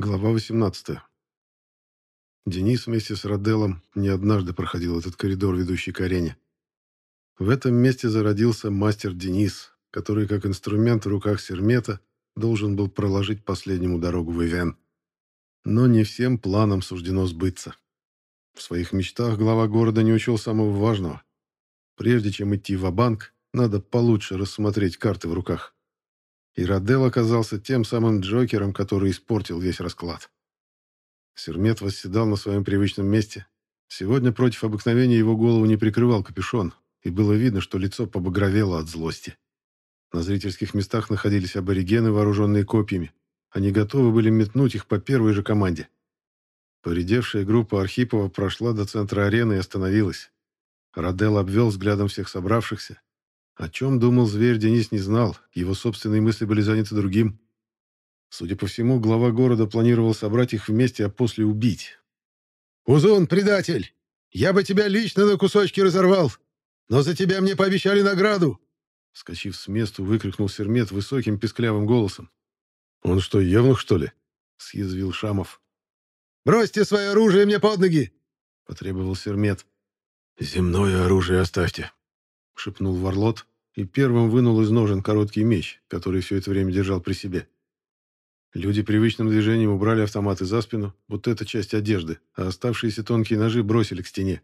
Глава 18. Денис вместе с Роделом не однажды проходил этот коридор, ведущий к арене. В этом месте зародился мастер Денис, который, как инструмент в руках Сермета, должен был проложить последнему дорогу в Ивен. Но не всем планам суждено сбыться. В своих мечтах глава города не учел самого важного. Прежде чем идти в банк надо получше рассмотреть карты в руках. И Родел оказался тем самым Джокером, который испортил весь расклад. Сермет восседал на своем привычном месте. Сегодня против обыкновения его голову не прикрывал капюшон, и было видно, что лицо побагровело от злости. На зрительских местах находились аборигены, вооруженные копьями. Они готовы были метнуть их по первой же команде. Поредевшая группа Архипова прошла до центра арены и остановилась. Родел обвел взглядом всех собравшихся. О чем думал зверь, Денис не знал, его собственные мысли были заняты другим. Судя по всему, глава города планировал собрать их вместе, а после убить. «Узун, предатель! Я бы тебя лично на кусочки разорвал, но за тебя мне пообещали награду!» Скочив с места, выкрикнул Сермет высоким песклявым голосом. «Он что, евнух, что ли?» — съязвил Шамов. «Бросьте свое оружие мне под ноги!» — потребовал Сермет. «Земное оружие оставьте», — шепнул Варлот и первым вынул из ножен короткий меч, который все это время держал при себе. Люди привычным движением убрали автоматы за спину, будто это часть одежды, а оставшиеся тонкие ножи бросили к стене.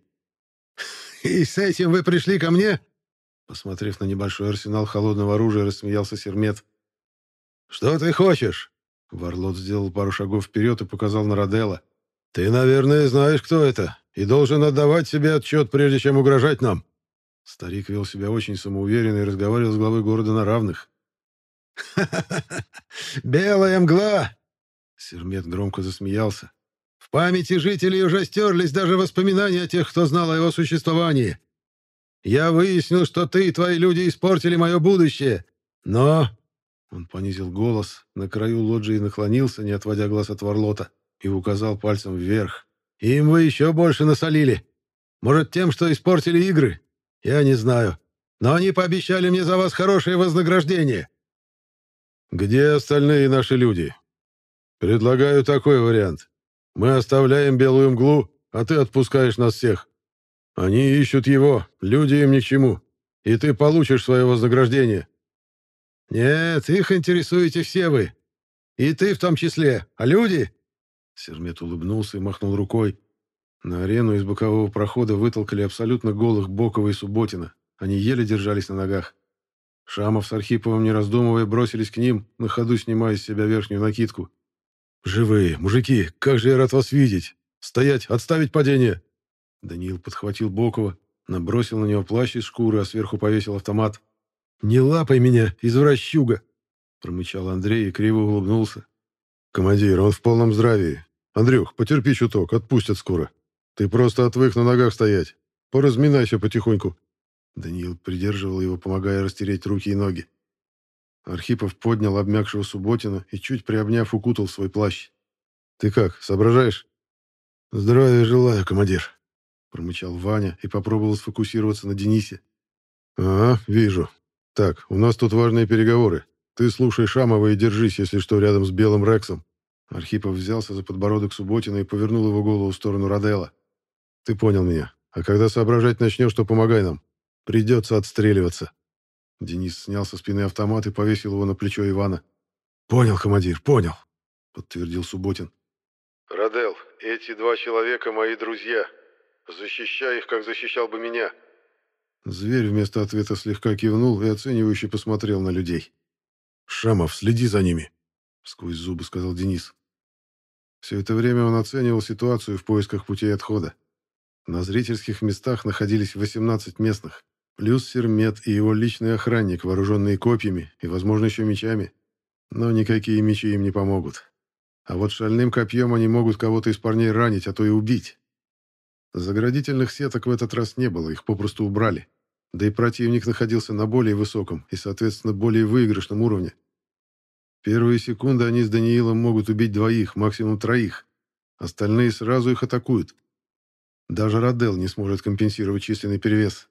«И с этим вы пришли ко мне?» Посмотрев на небольшой арсенал холодного оружия, рассмеялся Сермет. «Что ты хочешь?» Варлот сделал пару шагов вперед и показал на Роделла. «Ты, наверное, знаешь, кто это, и должен отдавать себе отчет, прежде чем угрожать нам». Старик вел себя очень самоуверенно и разговаривал с главой города на равных. «Ха-ха-ха! Белая мгла!» Сермет громко засмеялся. «В памяти жителей уже стерлись даже воспоминания о тех, кто знал о его существовании. Я выяснил, что ты и твои люди испортили мое будущее. Но...» Он понизил голос, на краю лоджии наклонился, не отводя глаз от Варлота, и указал пальцем вверх. «Им вы еще больше насолили. Может, тем, что испортили игры? Я не знаю. Но они пообещали мне за вас хорошее вознаграждение». «Где остальные наши люди?» «Предлагаю такой вариант. Мы оставляем белую мглу, а ты отпускаешь нас всех. Они ищут его, люди им ни к чему, и ты получишь свое вознаграждение». «Нет, их интересуете все вы. И ты в том числе. А люди?» Сермет улыбнулся и махнул рукой. На арену из бокового прохода вытолкали абсолютно голых Бокова и Субботина. Они еле держались на ногах. Шамов с Архиповым, не раздумывая, бросились к ним, на ходу снимая с себя верхнюю накидку. «Живые! Мужики! Как же я рад вас видеть! Стоять! Отставить падение!» Даниил подхватил Бокова, набросил на него плащ из шкуры, а сверху повесил автомат. «Не лапай меня, извращуга!» промычал Андрей и криво улыбнулся. «Командир, он в полном здравии. Андрюх, потерпи чуток, отпустят скоро. Ты просто отвык на ногах стоять. Поразминайся потихоньку». Даниил придерживал его, помогая растереть руки и ноги. Архипов поднял обмякшего Субботина и, чуть приобняв, укутал свой плащ. «Ты как, соображаешь?» «Здравия желаю, командир», — промычал Ваня и попробовал сфокусироваться на Денисе. «Ага, вижу. Так, у нас тут важные переговоры. Ты слушай Шамова и держись, если что, рядом с Белым Рексом». Архипов взялся за подбородок Субботина и повернул его голову в сторону Родела. «Ты понял меня. А когда соображать начнешь, то помогай нам. Придется отстреливаться». Денис снял со спины автомат и повесил его на плечо Ивана. «Понял, командир, понял», — подтвердил Субботин. «Родел, эти два человека мои друзья. Защищай их, как защищал бы меня». Зверь вместо ответа слегка кивнул и оценивающе посмотрел на людей. «Шамов, следи за ними», — сквозь зубы сказал Денис. Все это время он оценивал ситуацию в поисках путей отхода. На зрительских местах находились 18 местных, плюс Сермет и его личный охранник, вооруженные копьями и, возможно, еще мечами. Но никакие мечи им не помогут. А вот шальным копьем они могут кого-то из парней ранить, а то и убить. Заградительных сеток в этот раз не было, их попросту убрали. Да и противник находился на более высоком и, соответственно, более выигрышном уровне. Первые секунды они с Даниилом могут убить двоих, максимум троих. Остальные сразу их атакуют. Даже Родел не сможет компенсировать численный перевес.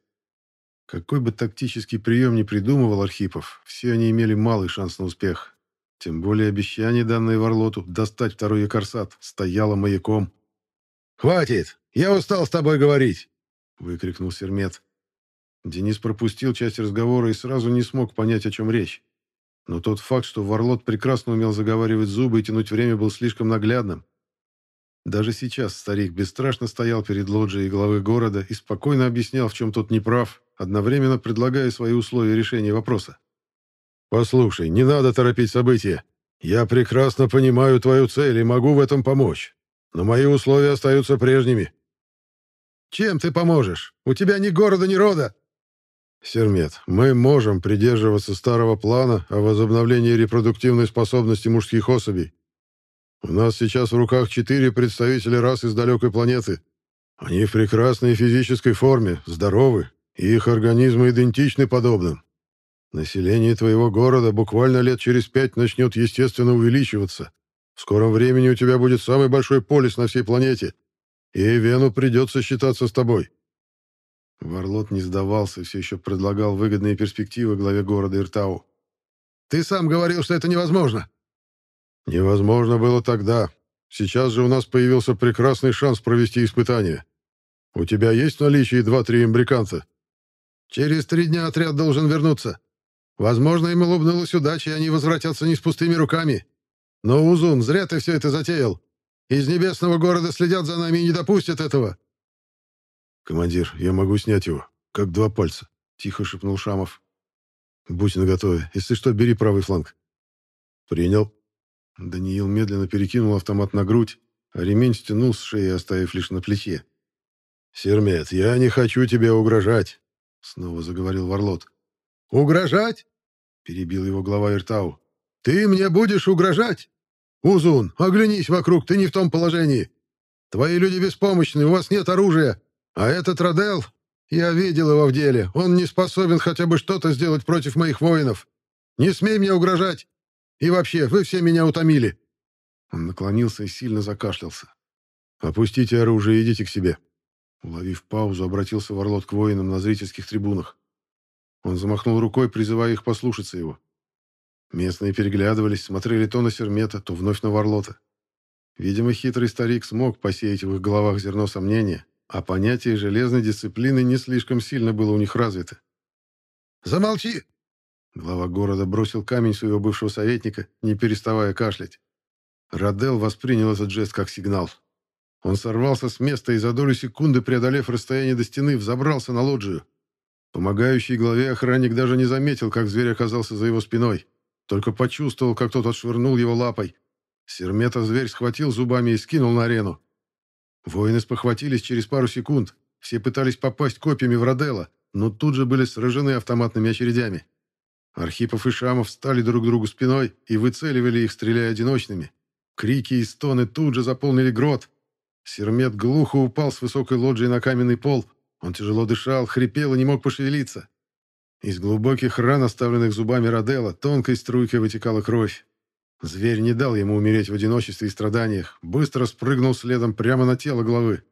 Какой бы тактический прием ни придумывал Архипов, все они имели малый шанс на успех. Тем более обещание, данное Варлоту, достать второй якорсат, стояло маяком. «Хватит! Я устал с тобой говорить!» — выкрикнул Сермет. Денис пропустил часть разговора и сразу не смог понять, о чем речь. Но тот факт, что Варлот прекрасно умел заговаривать зубы и тянуть время, был слишком наглядным. Даже сейчас старик бесстрашно стоял перед лоджией главы города и спокойно объяснял, в чем тот неправ, одновременно предлагая свои условия решения вопроса. «Послушай, не надо торопить события. Я прекрасно понимаю твою цель и могу в этом помочь. Но мои условия остаются прежними». «Чем ты поможешь? У тебя ни города, ни рода!» Сермет, мы можем придерживаться старого плана о возобновлении репродуктивной способности мужских особей. У нас сейчас в руках четыре представителя рас из далекой планеты. Они в прекрасной физической форме, здоровы, и их организмы идентичны подобным. Население твоего города буквально лет через пять начнет естественно увеличиваться. В скором времени у тебя будет самый большой полис на всей планете, и Вену придется считаться с тобой. Варлот не сдавался, все еще предлагал выгодные перспективы главе города Иртау. «Ты сам говорил, что это невозможно!» «Невозможно было тогда. Сейчас же у нас появился прекрасный шанс провести испытание. У тебя есть в наличии два-три имбриканца?» «Через три дня отряд должен вернуться. Возможно, им улыбнулась удача, и они возвратятся не с пустыми руками. Но, Узун, зря ты все это затеял. Из небесного города следят за нами и не допустят этого. «Командир, я могу снять его, как два пальца», — тихо шепнул Шамов. «Будь наготове. Если что, бери правый фланг». «Принял». Даниил медленно перекинул автомат на грудь, а ремень стянул с шеи, оставив лишь на плече. «Сермет, я не хочу тебе угрожать», — снова заговорил Варлот. «Угрожать?» — перебил его глава Иртау. «Ты мне будешь угрожать? Узун, оглянись вокруг, ты не в том положении. Твои люди беспомощны, у вас нет оружия. А этот Родел, я видел его в деле, он не способен хотя бы что-то сделать против моих воинов. Не смей мне угрожать. И вообще, вы все меня утомили». Он наклонился и сильно закашлялся. «Опустите оружие идите к себе». Уловив паузу, обратился Варлот к воинам на зрительских трибунах. Он замахнул рукой, призывая их послушаться его. Местные переглядывались, смотрели то на Сермета, то вновь на Варлота. Видимо, хитрый старик смог посеять в их головах зерно сомнения, а понятие железной дисциплины не слишком сильно было у них развито. «Замолчи!» Глава города бросил камень своего бывшего советника, не переставая кашлять. Радел воспринял этот жест как сигнал. Он сорвался с места и за долю секунды, преодолев расстояние до стены, взобрался на лоджию. Помогающий главе охранник даже не заметил, как зверь оказался за его спиной. Только почувствовал, как тот отшвырнул его лапой. Сермета зверь схватил зубами и скинул на арену. Воины спохватились через пару секунд. Все пытались попасть копьями в Роделла, но тут же были сражены автоматными очередями. Архипов и Шамов стали друг другу спиной и выцеливали их, стреляя одиночными. Крики и стоны тут же заполнили грот. Сермет глухо упал с высокой лоджии на каменный пол. Он тяжело дышал, хрипел и не мог пошевелиться. Из глубоких ран, оставленных зубами Роделла, тонкой струйкой вытекала кровь. Зверь не дал ему умереть в одиночестве и страданиях, быстро спрыгнул следом прямо на тело главы.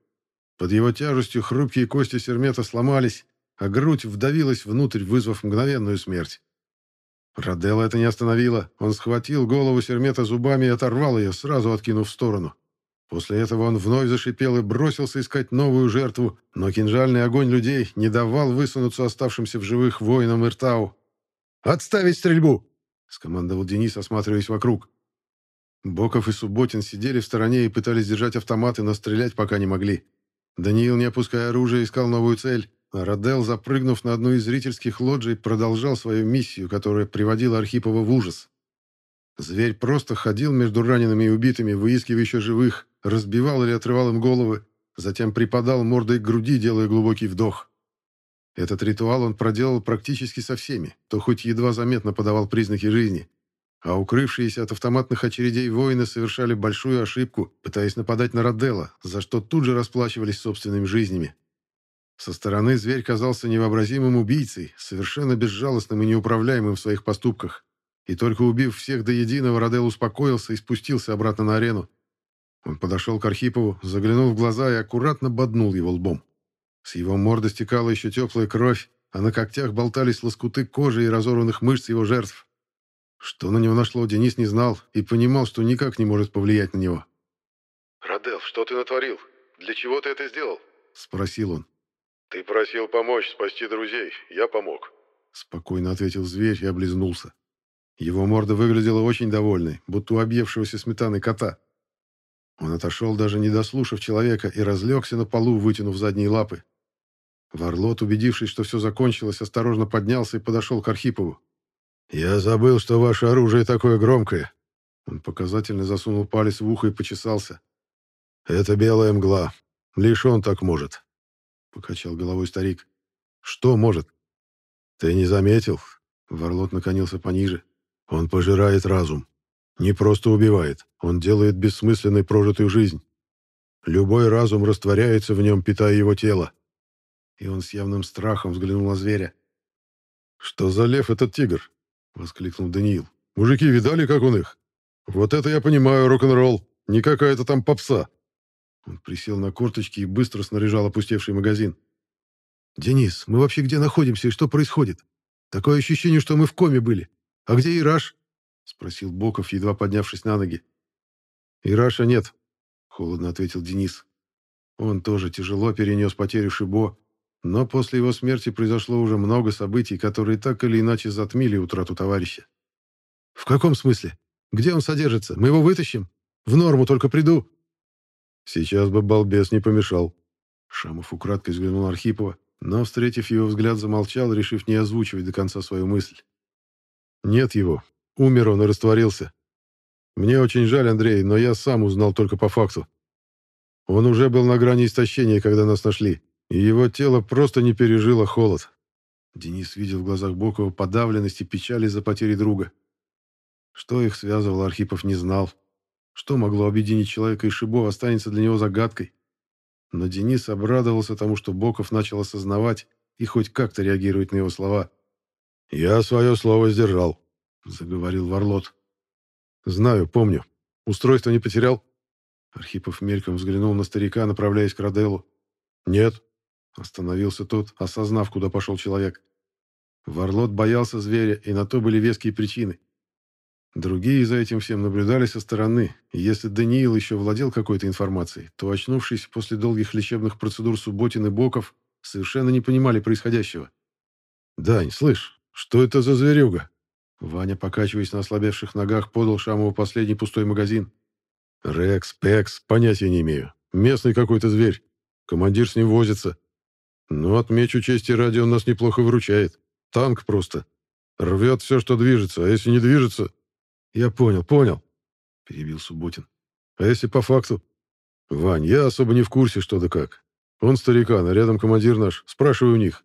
Под его тяжестью хрупкие кости сермета сломались, а грудь вдавилась внутрь, вызвав мгновенную смерть. Роделла это не остановило. Он схватил голову сермета зубами и оторвал ее, сразу откинув в сторону. После этого он вновь зашипел и бросился искать новую жертву, но кинжальный огонь людей не давал высунуться оставшимся в живых воинам Иртау. «Отставить стрельбу!» скомандовал Денис, осматриваясь вокруг. Боков и Субботин сидели в стороне и пытались держать автоматы, но стрелять пока не могли. Даниил, не опуская оружия, искал новую цель, Родел, запрыгнув на одну из зрительских лоджий, продолжал свою миссию, которая приводила Архипова в ужас. Зверь просто ходил между ранеными и убитыми, выискивая еще живых, разбивал или отрывал им головы, затем припадал мордой к груди, делая глубокий вдох. Этот ритуал он проделал практически со всеми, кто хоть едва заметно подавал признаки жизни. А укрывшиеся от автоматных очередей воины совершали большую ошибку, пытаясь нападать на Роделла, за что тут же расплачивались собственными жизнями. Со стороны зверь казался невообразимым убийцей, совершенно безжалостным и неуправляемым в своих поступках. И только убив всех до единого, Родел успокоился и спустился обратно на арену. Он подошел к Архипову, заглянул в глаза и аккуратно боднул его лбом. С его морды стекала еще теплая кровь, а на когтях болтались лоскуты кожи и разорванных мышц его жертв. Что на него нашло, Денис не знал и понимал, что никак не может повлиять на него. «Радел, что ты натворил? Для чего ты это сделал?» — спросил он. «Ты просил помочь спасти друзей. Я помог», — спокойно ответил зверь и облизнулся. Его морда выглядела очень довольной, будто у объевшегося сметаны кота. Он отошел, даже не дослушав человека, и разлегся на полу, вытянув задние лапы. Варлот, убедившись, что все закончилось, осторожно поднялся и подошел к Архипову. «Я забыл, что ваше оружие такое громкое». Он показательно засунул палец в ухо и почесался. «Это белая мгла. Лишь он так может», — покачал головой старик. «Что может?» «Ты не заметил?» Варлот наклонился пониже. «Он пожирает разум. Не просто убивает, он делает бессмысленной прожитую жизнь. Любой разум растворяется в нем, питая его тело. И он с явным страхом взглянул на зверя. «Что за лев этот тигр?» — воскликнул Даниил. «Мужики видали, как он их? Вот это я понимаю рок-н-ролл, не какая-то там попса». Он присел на корточки и быстро снаряжал опустевший магазин. «Денис, мы вообще где находимся и что происходит? Такое ощущение, что мы в коме были. А где Ираш?» — спросил Боков, едва поднявшись на ноги. «Ираша нет», — холодно ответил Денис. Он тоже тяжело перенес потерю Шибо, но после его смерти произошло уже много событий, которые так или иначе затмили утрату товарища. «В каком смысле? Где он содержится? Мы его вытащим? В норму только приду». «Сейчас бы балбес не помешал». Шамов украдкой взглянул на Архипова, но, встретив его взгляд, замолчал, решив не озвучивать до конца свою мысль. «Нет его. Умер он и растворился. Мне очень жаль, Андрей, но я сам узнал только по факту. Он уже был на грани истощения, когда нас нашли, и его тело просто не пережило холод. Денис видел в глазах Бокова подавленность и печаль из-за потери друга. Что их связывало, Архипов не знал. Что могло объединить человека и Шибо, останется для него загадкой. Но Денис обрадовался тому, что Боков начал осознавать и хоть как-то реагирует на его слова. «Я свое слово сдержал», — заговорил Варлот. «Знаю, помню. Устройство не потерял?» Архипов мельком взглянул на старика, направляясь к Роделу. «Нет». Остановился тот, осознав, куда пошел человек. Варлот боялся зверя, и на то были веские причины. Другие за этим всем наблюдали со стороны, и если Даниил еще владел какой-то информацией, то, очнувшись после долгих лечебных процедур Субботин и Боков, совершенно не понимали происходящего. «Дань, слышь, что это за зверюга?» Ваня, покачиваясь на ослабевших ногах, подал Шамову последний пустой магазин. «Рекс, Пекс, понятия не имею. Местный какой-то зверь. Командир с ним возится. Но отмечу чести ради, он нас неплохо выручает. Танк просто. Рвет все, что движется, а если не движется...» «Я понял, понял», — перебил Субботин. «А если по факту?» «Вань, я особо не в курсе, что да как. Он старикан, а рядом командир наш. Спрашивай у них.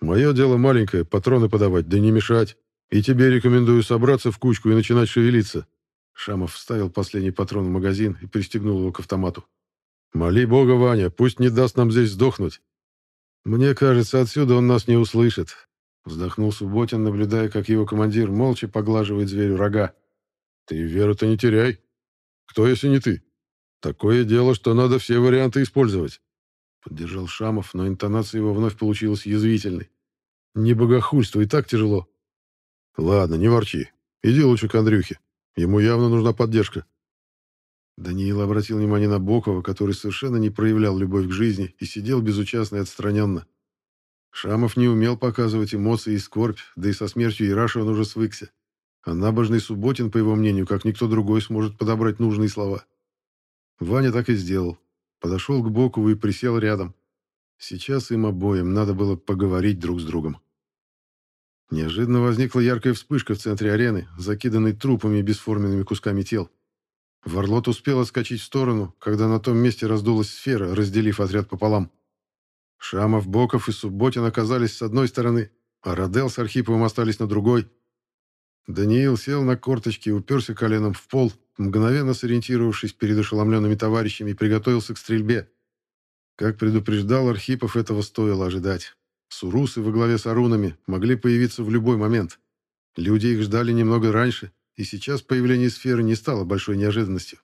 Мое дело маленькое, патроны подавать, да не мешать. И тебе рекомендую собраться в кучку и начинать шевелиться». Шамов вставил последний патрон в магазин и пристегнул его к автомату. «Моли Бога, Ваня, пусть не даст нам здесь сдохнуть». «Мне кажется, отсюда он нас не услышит», — вздохнул Субботин, наблюдая, как его командир молча поглаживает зверю рога. «Ты веру-то не теряй. Кто, если не ты? Такое дело, что надо все варианты использовать». Поддержал Шамов, но интонация его вновь получилась язвительной. «Не богохульство, и так тяжело. «Ладно, не ворчи. Иди лучше к Андрюхе. Ему явно нужна поддержка». Даниил обратил внимание на Бокова, который совершенно не проявлял любовь к жизни и сидел безучастно и отстраненно. Шамов не умел показывать эмоции и скорбь, да и со смертью Ираша он уже свыкся. А набожный Субботин, по его мнению, как никто другой, сможет подобрать нужные слова. Ваня так и сделал. Подошел к Бокову и присел рядом. Сейчас им обоим надо было поговорить друг с другом. Неожиданно возникла яркая вспышка в центре арены, закиданной трупами и бесформенными кусками тел. Варлот успел отскочить в сторону, когда на том месте раздулась сфера, разделив отряд пополам. Шамов, Боков и Субботин оказались с одной стороны, а Родел с Архиповым остались на другой. Даниил сел на корточки и уперся коленом в пол, мгновенно сориентировавшись перед ошеломленными товарищами, и приготовился к стрельбе. Как предупреждал Архипов, этого стоило ожидать. Сурусы во главе с арунами могли появиться в любой момент. Люди их ждали немного раньше, и сейчас появление сферы не стало большой неожиданностью.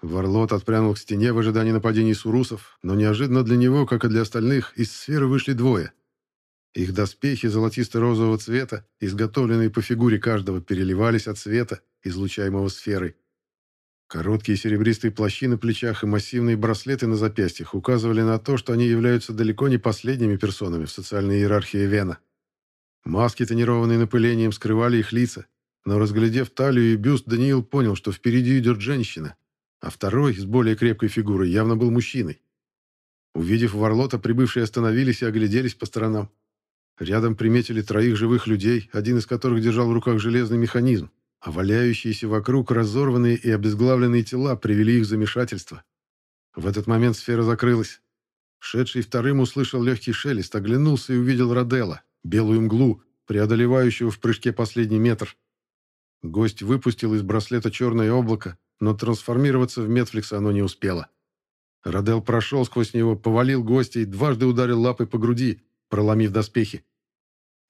Варлот отпрянул к стене в ожидании нападений сурусов, но неожиданно для него, как и для остальных, из сферы вышли двое. Их доспехи золотисто-розового цвета, изготовленные по фигуре каждого, переливались от света, излучаемого сферой. Короткие серебристые плащи на плечах и массивные браслеты на запястьях указывали на то, что они являются далеко не последними персонами в социальной иерархии Вена. Маски, тонированные напылением, скрывали их лица, но, разглядев талию и бюст, Даниил понял, что впереди идет женщина, а второй, с более крепкой фигурой, явно был мужчиной. Увидев Варлота, прибывшие остановились и огляделись по сторонам. Рядом приметили троих живых людей, один из которых держал в руках железный механизм, а валяющиеся вокруг разорванные и обезглавленные тела привели их в замешательство. В этот момент сфера закрылась. Шедший вторым услышал легкий шелест, оглянулся и увидел Роделла, белую мглу, преодолевающего в прыжке последний метр. Гость выпустил из браслета черное облако, но трансформироваться в Метфликс оно не успело. Родел прошел сквозь него, повалил гостя и дважды ударил лапой по груди, проломив доспехи.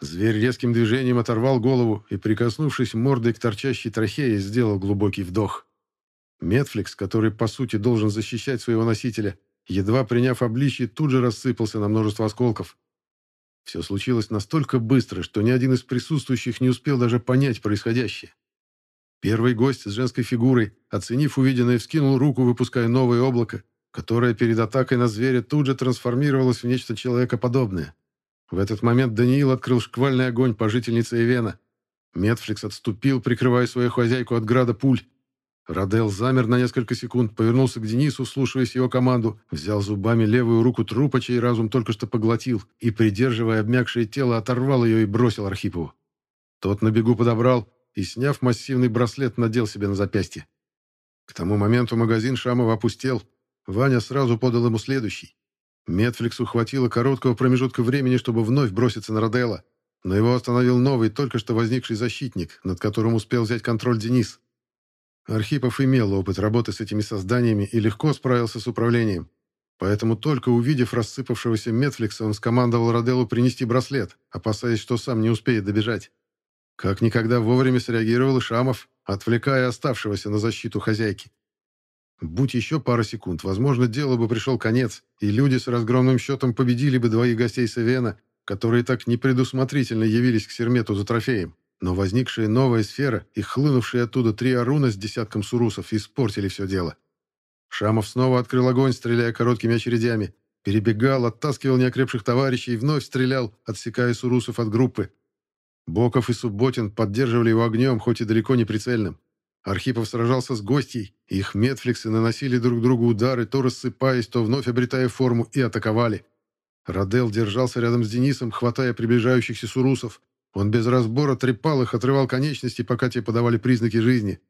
Зверь резким движением оторвал голову и, прикоснувшись мордой к торчащей трахее, сделал глубокий вдох. Метфликс, который, по сути, должен защищать своего носителя, едва приняв обличье, тут же рассыпался на множество осколков. Все случилось настолько быстро, что ни один из присутствующих не успел даже понять происходящее. Первый гость с женской фигурой, оценив увиденное, вскинул руку, выпуская новое облако, которое перед атакой на зверя тут же трансформировалось в нечто человекоподобное. В этот момент Даниил открыл шквальный огонь по жительнице Эвена. Метфликс отступил, прикрывая свою хозяйку от града пуль. Радел замер на несколько секунд, повернулся к Денису, слушаясь его команду, взял зубами левую руку трупа, чей разум только что поглотил, и, придерживая обмякшее тело, оторвал ее и бросил Архипову. Тот на бегу подобрал, и, сняв массивный браслет, надел себе на запястье. К тому моменту магазин Шамова опустел. Ваня сразу подал ему следующий. Метфликсу хватило короткого промежутка времени, чтобы вновь броситься на Роделла, но его остановил новый, только что возникший защитник, над которым успел взять контроль Денис. Архипов имел опыт работы с этими созданиями и легко справился с управлением. Поэтому только увидев рассыпавшегося Метфликса, он скомандовал Роделлу принести браслет, опасаясь, что сам не успеет добежать. Как никогда вовремя среагировал и Шамов, отвлекая оставшегося на защиту хозяйки. Будь еще пара секунд, возможно, делу бы пришел конец, и люди с разгромным счетом победили бы двоих гостей Савена, которые так непредусмотрительно явились к Сермету за трофеем. Но возникшая новая сфера и хлынувшие оттуда три аруна с десятком сурусов испортили все дело. Шамов снова открыл огонь, стреляя короткими очередями. Перебегал, оттаскивал неокрепших товарищей и вновь стрелял, отсекая сурусов от группы. Боков и Субботин поддерживали его огнем, хоть и далеко не прицельным. Архипов сражался с гостьей, их метфликсы наносили друг другу удары, то рассыпаясь, то вновь обретая форму, и атаковали. Радел держался рядом с Денисом, хватая приближающихся сурусов. Он без разбора трепал их, отрывал конечности, пока те подавали признаки жизни.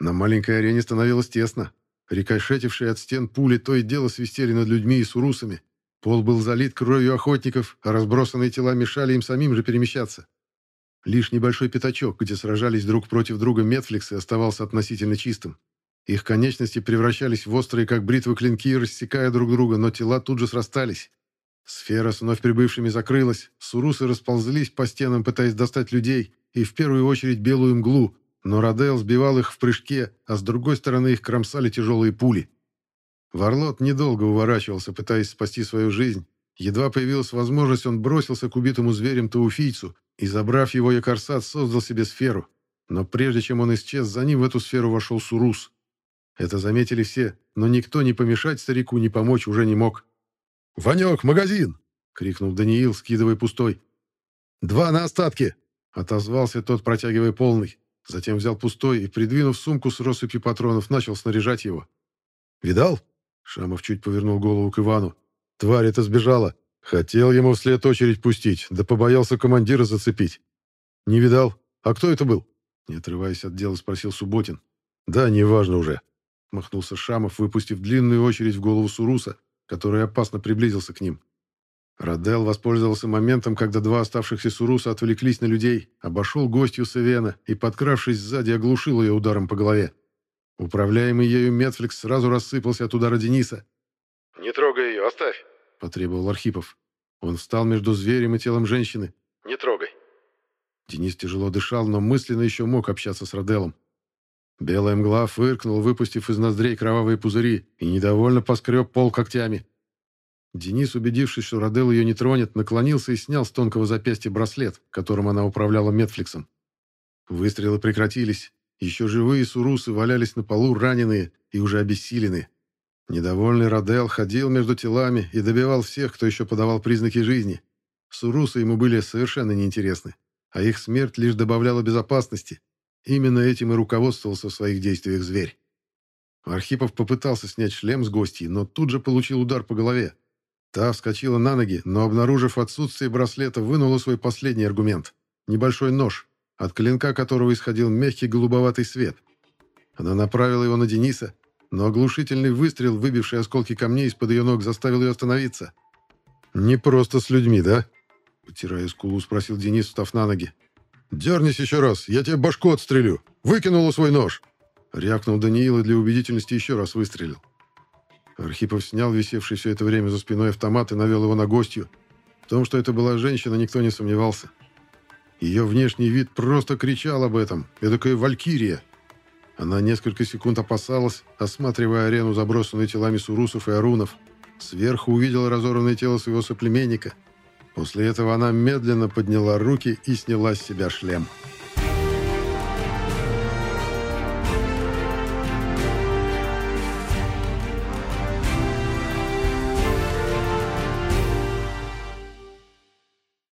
На маленькой арене становилось тесно. Рикошетившие от стен пули то и дело свистели над людьми и сурусами. Пол был залит кровью охотников, а разбросанные тела мешали им самим же перемещаться. Лишь небольшой пятачок, где сражались друг против друга Метфликсы, оставался относительно чистым. Их конечности превращались в острые, как бритвы клинки, рассекая друг друга, но тела тут же срастались. Сфера с вновь прибывшими закрылась, сурусы расползлись по стенам, пытаясь достать людей, и в первую очередь белую мглу, но Родейл сбивал их в прыжке, а с другой стороны их кромсали тяжелые пули. Варлот недолго уворачивался, пытаясь спасти свою жизнь. Едва появилась возможность, он бросился к убитому зверем Тауфийцу, и, забрав его Якорсат, создал себе сферу. Но прежде чем он исчез, за ним в эту сферу вошел Сурус. Это заметили все, но никто не помешать старику, не помочь уже не мог. «Ванек, магазин!» — крикнул Даниил, скидывая пустой. «Два на остатки!» — отозвался тот, протягивая полный. Затем взял пустой и, придвинув сумку с россыпью патронов, начал снаряжать его. «Видал?» — Шамов чуть повернул голову к Ивану. «Тварь эта сбежала. Хотел ему вслед очередь пустить, да побоялся командира зацепить. Не видал? А кто это был? Не отрываясь от дела, спросил Субботин. Да, неважно уже. Махнулся Шамов, выпустив длинную очередь в голову Суруса, который опасно приблизился к ним. Радел воспользовался моментом, когда два оставшихся Суруса отвлеклись на людей, обошел гостью Севена и, подкравшись сзади, оглушил ее ударом по голове. Управляемый ею Метфликс сразу рассыпался от удара Дениса. «Не трогай ее, оставь!» — потребовал Архипов. Он встал между зверем и телом женщины. «Не трогай». Денис тяжело дышал, но мысленно еще мог общаться с Роделом. Белая мгла фыркнул, выпустив из ноздрей кровавые пузыри, и недовольно поскреб пол когтями. Денис, убедившись, что Родел ее не тронет, наклонился и снял с тонкого запястья браслет, которым она управляла Метфликсом. Выстрелы прекратились. Еще живые сурусы валялись на полу, раненые и уже обессиленные. Недовольный Родел ходил между телами и добивал всех, кто еще подавал признаки жизни. Сурусы ему были совершенно неинтересны, а их смерть лишь добавляла безопасности. Именно этим и руководствовался в своих действиях зверь. Архипов попытался снять шлем с гостей, но тут же получил удар по голове. Та вскочила на ноги, но, обнаружив отсутствие браслета, вынула свой последний аргумент — небольшой нож, от клинка которого исходил мягкий голубоватый свет. Она направила его на Дениса, но оглушительный выстрел, выбивший осколки камней из-под ее ног, заставил ее остановиться. «Не просто с людьми, да?» Потирая скулу, спросил Денис, встав на ноги. «Дернись еще раз, я тебе башку отстрелю! Выкинула свой нож!» Рявкнул Даниил и для убедительности еще раз выстрелил. Архипов снял висевший все это время за спиной автомат и навел его на гостью. В том, что это была женщина, никто не сомневался. Ее внешний вид просто кричал об этом. Эдакая валькирия. Она несколько секунд опасалась, осматривая арену, забросанную телами сурусов и арунов. Сверху увидела разорванное тело своего соплеменника. После этого она медленно подняла руки и сняла с себя шлем. «Шлем».